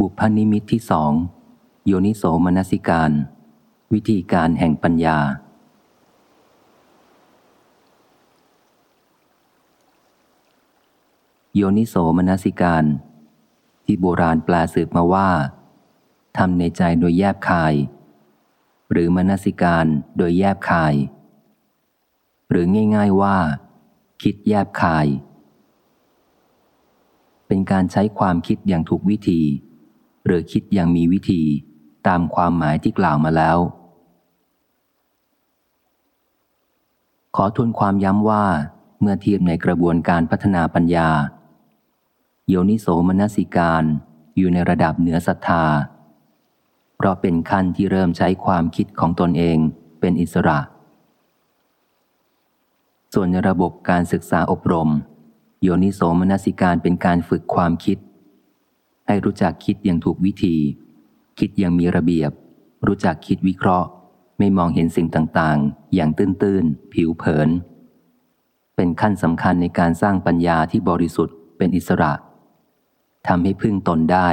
บุพนิมิตที่สองโยนิโสมนสิการ วิธีการแห่งปัญญา โยนิโสมนสิการ ที่โบราณแปลสืบมาว่าทำในใจโดยแยบคาย หรือมนสิการโดยแยบคาย หรือง่าย ๆว่า คิดแยบคาย เป็นการใช้ความคิดอย่างถูกวิธี หรือคิดอย่างมีวิธีตามความหมายที่กล่าวมาแล้ว ขอทวนความย้ำว่า เมื่อเทียบในกระบวนการพัฒนาปัญญา โยนิโสมนสิการอยู่ในระดับเหนือศรัทธา เพราะเป็นขั้นที่เริ่มใช้ความคิดของตนเองเป็นอิสระ ส่วนในระบบการศึกษาอบรม โยนิโสมนสิการเป็นการฝึกความคิด ให้รู้จักคิดอย่างถูกวิธี คิดอย่างมีระเบียบ รู้จักคิดวิเคราะห์ ไม่มองเห็นสิ่งต่างๆ อย่างตื้นๆ ผิวเผิน เป็นขั้นสำคัญในการสร้างปัญญาที่บริสุทธิ์เป็นอิสระทำให้พึ่งตนได้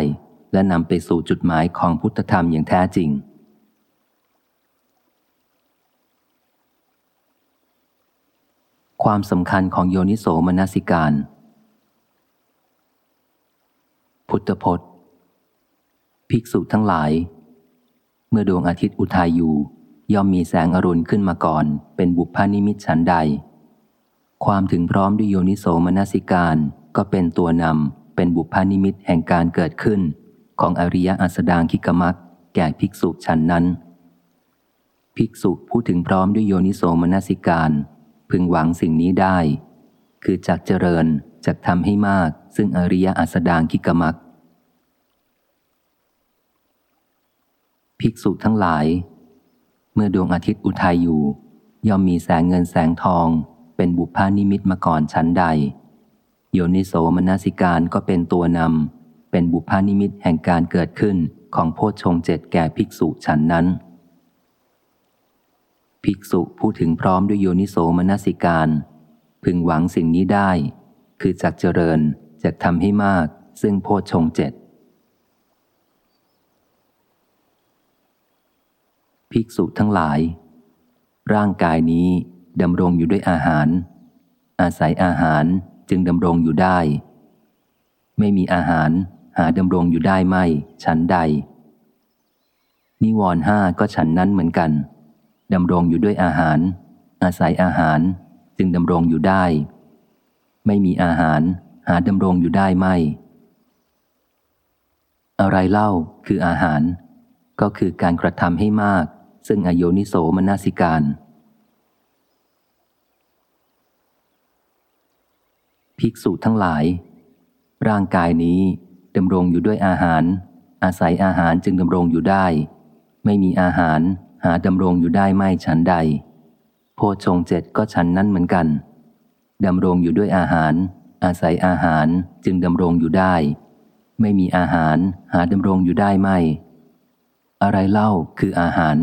และนำไปสู่จุดหมายของพุทธธรรมอย่างแท้จริง ความสำคัญของโยนิโสมนสิการ พุทธพจน์ ภิกษุทั้งหลาย เมื่อดวงอาทิตย์อุทัยอยู่ ย่อมมีแสงอรุณขึ้นมาก่อน เป็นบุพานิมิตฉันใด ความถึงพร้อมด้วยโยนิโสมนสิการก็เป็นตัวนำเป็นบุพานิมิตแห่งการเกิดขึ้น ของอริยอัสดางคิกมักแก่ภิกษุฉันนั้น ภิกษุผู้ถึงพร้อมด้วยโยนิโสมนสิการ พึงหวังสิ่งนี้ได้ คือจักเจริญ จักทำให้มาก ซึ่งอริยอัสดางคิกมักภิกษุทั้งหลาย เมื่อดวงอาทิตย์อุทัยอยู่ ย่อมมีแสงเงินแสงทอง เป็นบุพานิมิตมาก่อนชั้นใด โยนิโสมนสิการก็เป็นตัวนำเป็นบุพานิมิตแห่งการเกิดขึ้นของโพชฌงเจ็ดแก่ภิกษุฉันนั้น ภิกษุผู้ถึงพร้อมด้วยโยนิโสมนสิการ พึงหวังสิ่งนี้ได้ คือจักเจริญจะทำให้มาก ซึ่งโพชฌงเจ็ดภิกษุทั้งหลาย ร่างกายนี้ดำรงอยู่ด้วยอาหาร อาศัยอาหารจึงดำรงอยู่ได้ ไม่มีอาหารหาดำรงอยู่ได้ไม่ฉันใด นิวรห้าก็ฉันนั้นเหมือนกันดำรงอยู่ด้วยอาหาร อาศัยอาหารจึงดำรงอยู่ได้ ไม่มีอาหาร หาดำรงอยู่ได้ไม่ อะไรเล่าคืออาหาร ก็คือการกระทำให้มาก ซึ่งอโยนิโสมนสิการ ภิกษุทั้งหลาย ร่างกายนี้ดำรงอยู่ด้วยอาหาร อาศัยอาหารจึงดำรงอยู่ได้ ไม่มีอาหาร หาดำรงอยู่ได้ไม่ฉันใด โพชงเจ็ดก็ฉันนั้นเหมือนกัน ดำรงอยู่ด้วยอาหาร อาศัยอาหารจึงดำรงอยู่ได้ ไม่มีอาหารหาดำรงอยู่ได้ไม่ อะไรเล่าคืออาหาร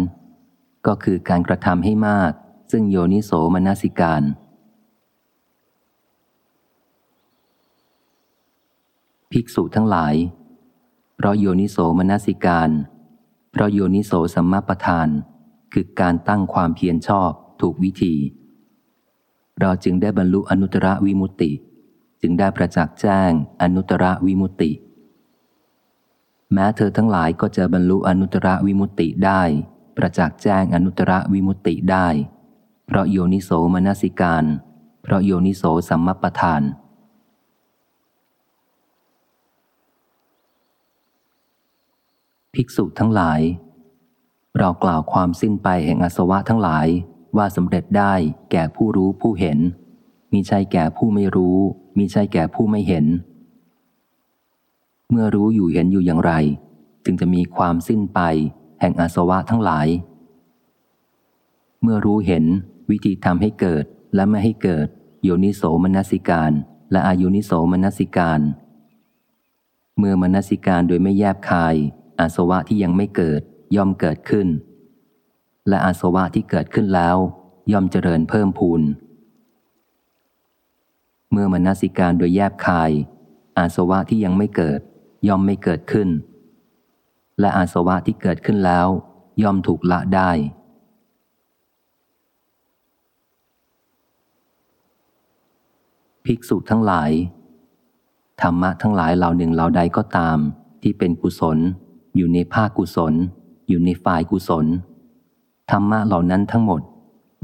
ก็คือการกระทำให้มาก ซึ่งโยนิโสมนสิการภิกษุทั้งหลาย เพราะโยนิโสมนสิการ เพราะโยนิโสสัมมาประธาน คือการตั้งความเพียรชอบถูกวิธี เราจึงได้บรรลุอนุตตรวิมุตติ จึงได้ประจักษ์แจ้งอนุตตรวิมุตติ แม้เธอทั้งหลายก็จะบรรลุอนุตตรวิมุตติได้ ประจักษ์แจ้งอนุตตรวิมุตติได้ เพราะโยนิโสมนสิการ เพราะโยนิโสสัมมปทานภิกษุทั้งหลาย เรากล่าวความสิ้นไปแห่งอสวะทั้งหลาย ว่าสำเร็จได้แก่ผู้รู้ผู้เห็น มีใช่แก่ผู้ไม่รู้ มีใช่แก่ผู้ไม่เห็น เมื่อรู้อยู่เห็นอยู่อย่างไร จึงจะมีความสิ้นไป แห่งอาสวะทั้งหลาย เมื่อรู้เห็นวิธีทำให้เกิดและไม่ให้เกิด โยนิโสมนสิการ และอายุนิโสมนสิการ เมื่อมนสิการโดยไม่แยบคายอาสวะที่ยังไม่เกิดย่อมเกิดขึ้น และอาสวะที่เกิดขึ้นแล้ว ย่อมเจริญเพิ่มพูน เมื่อมนสิการโดยแยบคาย อาสวะที่ยังไม่เกิด ย่อมไม่เกิดขึ้น และอาสวะที่เกิดขึ้นแล้ว ย่อมถูกละได้ ภิกษุทั้งหลาย ธรรมะทั้งหลายเหล่าหนึ่งเหล่าใดก็ตาม ที่เป็นกุศล อยู่ในภาคกุศล อยู่ในฝ่ายกุศล ธรรมะเหล่านั้นทั้งหมด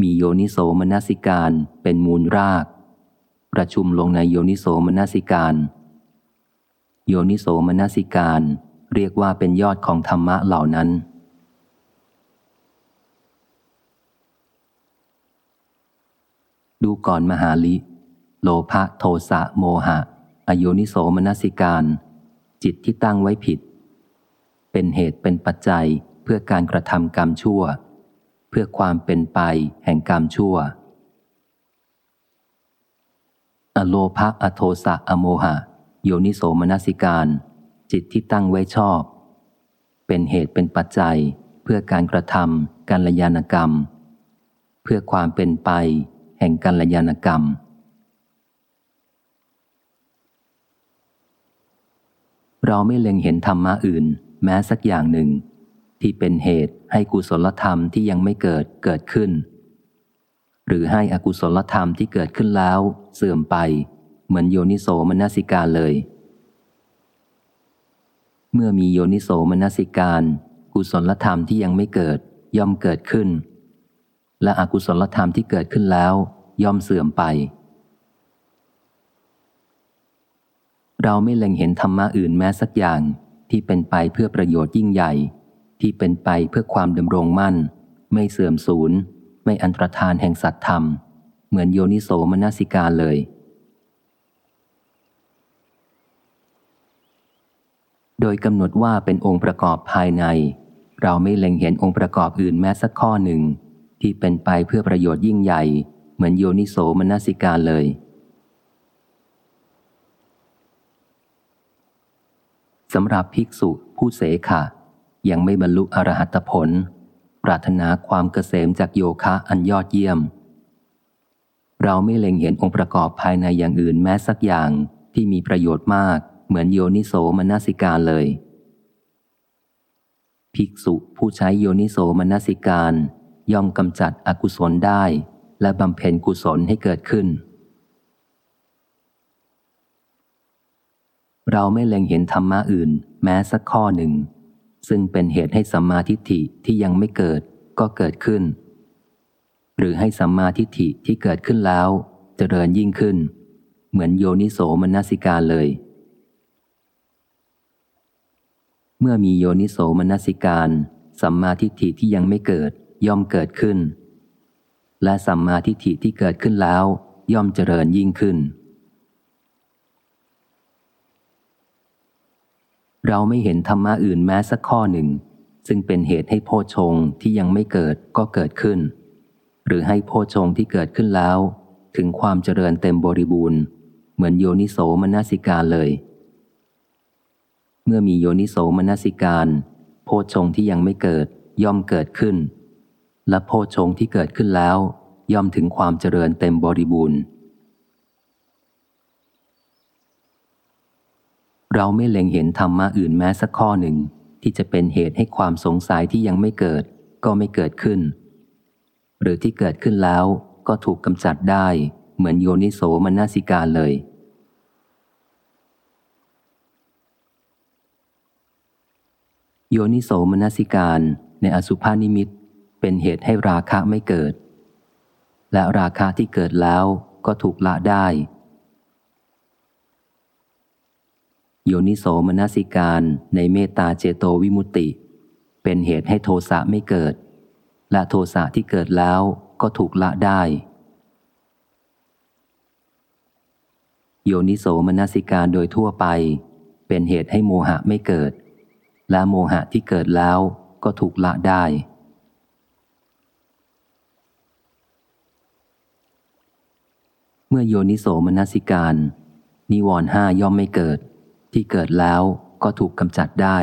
มีโยนิโสมนสิการเป็นมูลราก ประชุมลงในโยนิโสมนสิการ โยนิโสมนสิการ เรียกว่าเป็นยอดของธรรมะเหล่านั้น ดูก่อนมหาลิ โลภะโทสะโมหะ อโยนิโสมนสิการ จิตที่ตั้งไว้ผิด เป็นเหตุเป็นปัจจัยเพื่อการกระทำกรรมชั่ว พื่อความเป็นไปแห่งกรรมชั่ว อโลภะอโทสะอโมหะ โยนิโสมนสิการ จิตที่ตั้งไว้ชอบ เป็นเหตุเป็นปัจจัยเพื่อการกระทำการลยานกรรม เพื่อความเป็นไปแห่งการลยานกรรม เราไม่เล็งเห็นธรรมะอื่น แม้สักอย่างหนึ่ง ที่เป็นเหตุให้กุศลธรรมที่ยังไม่เกิดเกิดขึ้น หรือให้อกุศลธรรมที่เกิดขึ้นแล้ว เสื่อมไป เหมือนโยนิโสมนสิกาเลย เมื่อมีโยนิโสมนสิการ กุศลธรรมที่ยังไม่เกิดย่อมเกิดขึ้น และอกุศลธรรมที่เกิดขึ้นแล้ว ย่อมเสื่อมไป เราไม่เล็งเห็นธรรมะอื่นแม้สักอย่างที่เป็นไปเพื่อประโยชน์ยิ่งใหญ่ ที่เป็นไปเพื่อความดำรงมั่น ไม่เสื่อมสูญ ไม่อันตรธานแห่งสัตธรรม เหมือนโยนิโสมนสิการเลย โดยกำหนดว่าเป็นองค์ประกอบภายใน เราไม่เล็งเห็นองค์ประกอบอื่นแม้สักข้อหนึ่ง ที่เป็นไปเพื่อประโยชน์ยิ่งใหญ่ เหมือนโยนิโสมนสิการเลยสำหรับภิกษุผู้เสขะ ยังไม่บรรลุอรหัตผล ปรารถนาความเกษมจากโยคะอันยอดเยี่ยม เราไม่เล็งเห็นองค์ประกอบภายในอย่างอื่นแม้สักอย่างที่มีประโยชน์มากเหมือนโยนิโสมนสิการเลย ภิกษุผู้ใช้โยนิโสมนสิการ ย่อมกำจัดอกุศลได้ และบำเพ็ญกุศลให้เกิดขึ้น เราไม่เล็งเห็นธรรมะอื่น แม้สักข้อหนึ่ง ซึ่งเป็นเหตุให้สัมมาทิฏฐิที่ยังไม่เกิดก็เกิดขึ้น หรือให้สัมมาทิฏฐิที่เกิดขึ้นแล้วจเจริญยิ่งขึ้น เหมือนโยนิโสมนสิการเลย เมื่อมีโยนิโสมนสิการสัมมาทิฏฐิที่ยังไม่เกิดย่อมเกิดขึ้น และสัมมาทิฏฐิที่เกิดขึ้นแล้ว ย่อมเจริญยิ่งขึ้น เราไม่เห็นธรรมะอื่นแม้สักข้อหนึ่ง ซึ่งเป็นเหตุให้โพชงที่ยังไม่เกิดก็เกิดขึ้น หรือให้โพชงที่เกิดขึ้นแล้ว ถึงความเจริญเต็มบริบูรณ์ เหมือนโยนิโสมนสิการเลย เมื่อมีโยนิโสมนสิการ โพชงที่ยังไม่เกิดย่อมเกิดขึ้น และโพชงที่เกิดขึ้นแล้ว ย่อมถึงความเจริญเต็มบริบูรณ์ เราไม่เล็งเห็นธรรมะอื่นแม้สักข้อหนึ่ง ที่จะเป็นเหตุให้ความสงสัยที่ยังไม่เกิด ก็ไม่เกิดขึ้น หรือที่เกิดขึ้นแล้วก็ถูกกำจัดได้เหมือนโยนิโสมนสิการเลย โยนิโสมนสิการในอสุภานิมิตเป็นเหตุให้ราคะไม่เกิด และราคะที่เกิดแล้วก็ถูกละได้ โยนิโสมนสิการในเมตตาเจโตวิมุตติ เป็นเหตุให้โทสะไม่เกิด และโทสะที่เกิดแล้วก็ถูกละได้ โยนิโสมนสิการโดยทั่วไป เป็นเหตุให้โมหะไม่เกิด และโมหะที่เกิดแล้วก็ถูกละได้ เมื่อโยนิโสมนสิการ นิวรห้าย่อมไม่เกิด ที่เกิดแล้วก็ถูกกำจัดได้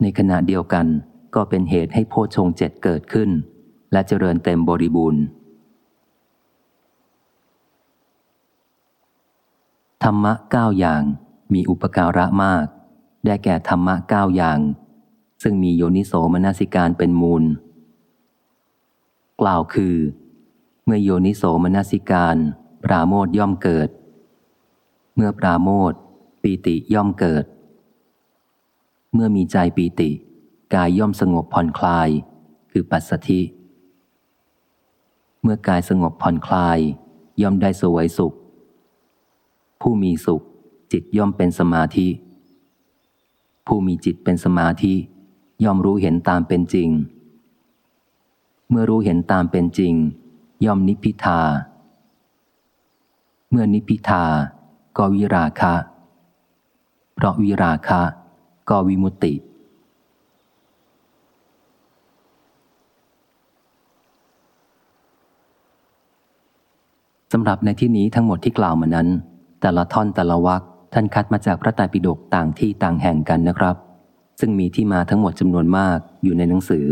ในขณะเดียวกันก็เป็นเหตุให้โพชงเจ็ดเกิดขึ้น และเจริญเต็มบริบูรณ์ธรรมะเก้าอย่างมีอุปการะมาก ได้แก่ธรรมะเก้าอย่าง ซึ่งมีโยนิโสมนสิการเป็นมูล กล่าวคือ เมื่อโยนิโสมนสิการ ปราโมทย่อมเกิด เมื่อปราโมท ปีติย่อมเกิด เมื่อมีใจปีติ กายย่อมสงบผ่อนคลาย คือปัสสธิ เมื่อกายสงบผ่อนคลาย ย่อมได้สวยสุข ผู้มีสุข จิตย่อมเป็นสมาธิ ผู้มีจิตเป็นสมาธิ ย่อมรู้เห็นตามเป็นจริง เมื่อรู้เห็นตามเป็นจริง ย่อมนิพพิทา เมื่อนิพพิทาก็วิราคะ เพราะวิราคะก็วิมุตติ สำหรับในที่นี้ทั้งหมดที่กล่าวมานั้น แต่ละท่อนแต่ละวรรคท่านคัดมาจากพระไตรปิฎกต่างที่ต่างแห่งกันนะครับ ซึ่งมีที่มาทั้งหมดจำนวนมากอยู่ในหนังสือ